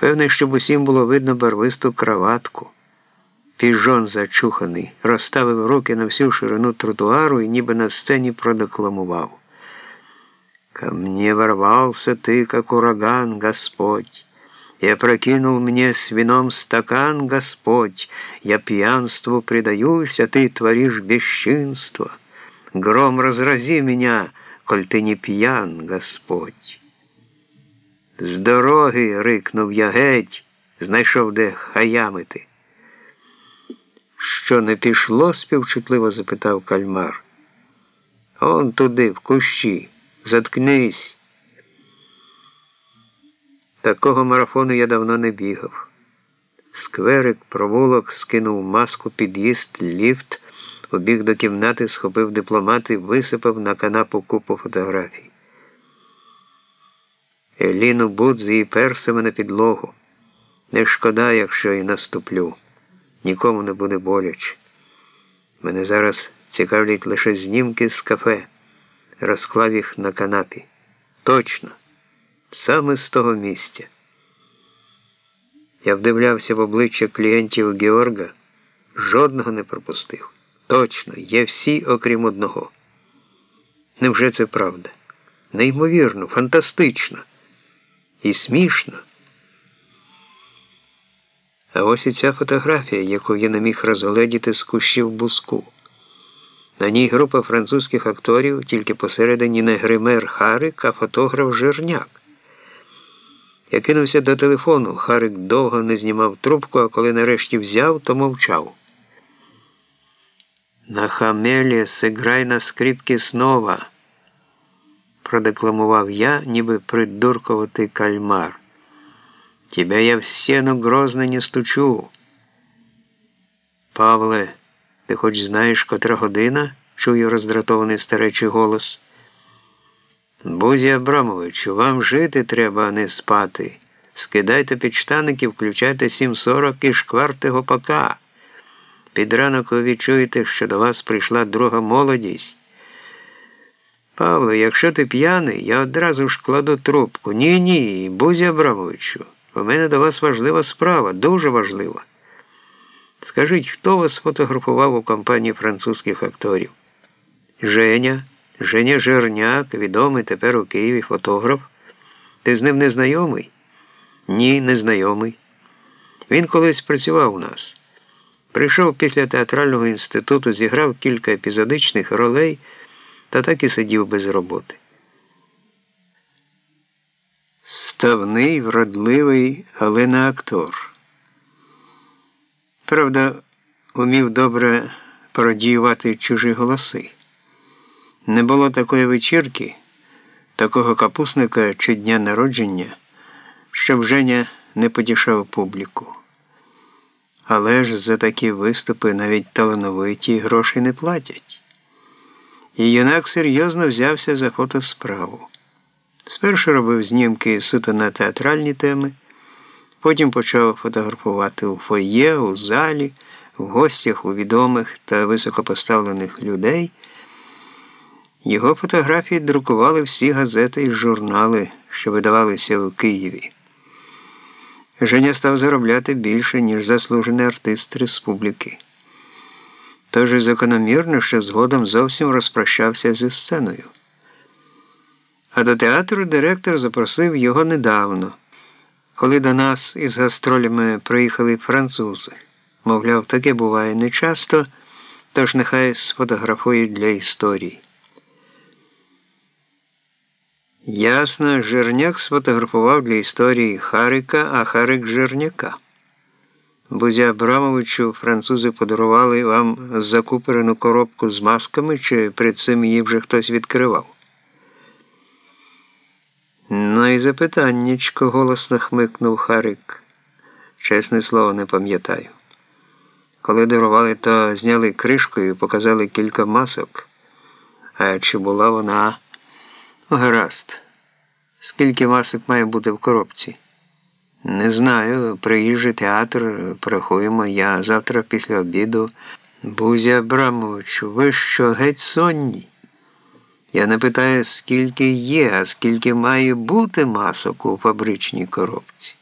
Певне, щоб усім було видно барвисту краватку. Піжон зачуханий, розставив руки на всю ширину тротуару і ніби на сцені продекламував. Ко мне ворвался ты, как ураган, Господь. Я прокинул мне с вином стакан, Господь. Я пьянству предаюсь, а ты творишь бесчинство. Гром разрази меня, коль ты не пьян, Господь. З дороги, рикнув я геть, знайшов де хаямити. Що не пішло? співчутливо запитав кальмар. Он туди, в кущі. Заткнись. Такого марафону я давно не бігав. Скверик, провулок, скинув маску, під'їзд, ліфт, убіг до кімнати, схопив дипломат і висипав на канапу купу фотографій. Еліну Будзи і персами на підлогу. Не шкода, якщо і наступлю. Нікому не буде боляче. Мене зараз цікавлять лише знімки з кафе розклав їх на канапі. Точно, саме з того місця. Я вдивлявся в обличчя клієнтів Георга, жодного не пропустив. Точно, є всі, окрім одного. Невже це правда? Неймовірно, фантастично і смішно. А ось і ця фотографія, яку я не міг розгледіти з кущів буску. На ній група французьких акторів, тільки посередині не гример Харик, а фотограф Жирняк. Я кинувся до телефону. Харик довго не знімав трубку, а коли нарешті взяв, то мовчав. На хамелі сиграй на скрипки снова, продекламував я, ніби придуркуватий кальмар. Тебя я в стену грозно не стучу. Павле. Ти хоч знаєш, котра година? чую роздратований старечий голос. Бузі Абрамовичу, вам жити треба, а не спати. Скидайте підштаники, включайте 7.40 і шкварте гопака. Під ранок ви відчуєте, що до вас прийшла друга молодість. Павло, якщо ти п'яний, я одразу ж кладу трубку. Ні, ні, Бузі Абрамовичу, у мене до вас важлива справа, дуже важлива. Скажіть, хто вас фотографував у компанії французьких акторів? Женя, Женя Жерняк, відомий тепер у Києві фотограф. Ти з ним не знайомий? Ні, не знайомий. Він колись працював у нас. Прийшов після театрального інституту, зіграв кілька епізодичних ролей та так і сидів без роботи. Ставний, вродливий, але не актор. Правда, умів добре пародіювати чужі голоси. Не було такої вечірки, такого капусника чи дня народження, щоб Женя не потішав публіку. Але ж за такі виступи навіть талановиті гроші не платять. І юнак серйозно взявся за фотосправу. Спершу робив знімки суто на театральні теми. Потім почав фотографувати у фоє, у залі, в гостях у відомих та високопоставлених людей. Його фотографії друкували всі газети і журнали, що видавалися у Києві. Женя став заробляти більше, ніж заслужений артист республіки. Тож і закономірно, що згодом зовсім розпрощався зі сценою. А до театру директор запросив його недавно коли до нас із гастролями приїхали французи. Мовляв, таке буває нечасто, тож нехай сфотографують для історії. Ясно, Жирняк сфотографував для історії Харика, а Харик Жирняка. Бузі Абрамовичу французи подарували вам закуперену коробку з масками, чи перед цим її вже хтось відкривав. Ну і запитаннячко, голосно хмикнув Харик. Чесне слово, не пам'ятаю. Коли дарували, то зняли кришку і показали кілька масок. А чи була вона гаразд? Скільки масок має бути в коробці? Не знаю. Приїжджий театр, порахуємо я завтра після обіду. Бузя Абрамович, ви що геть сонні? Я не питаю, скільки є, а скільки має бути масок у фабричній коробці.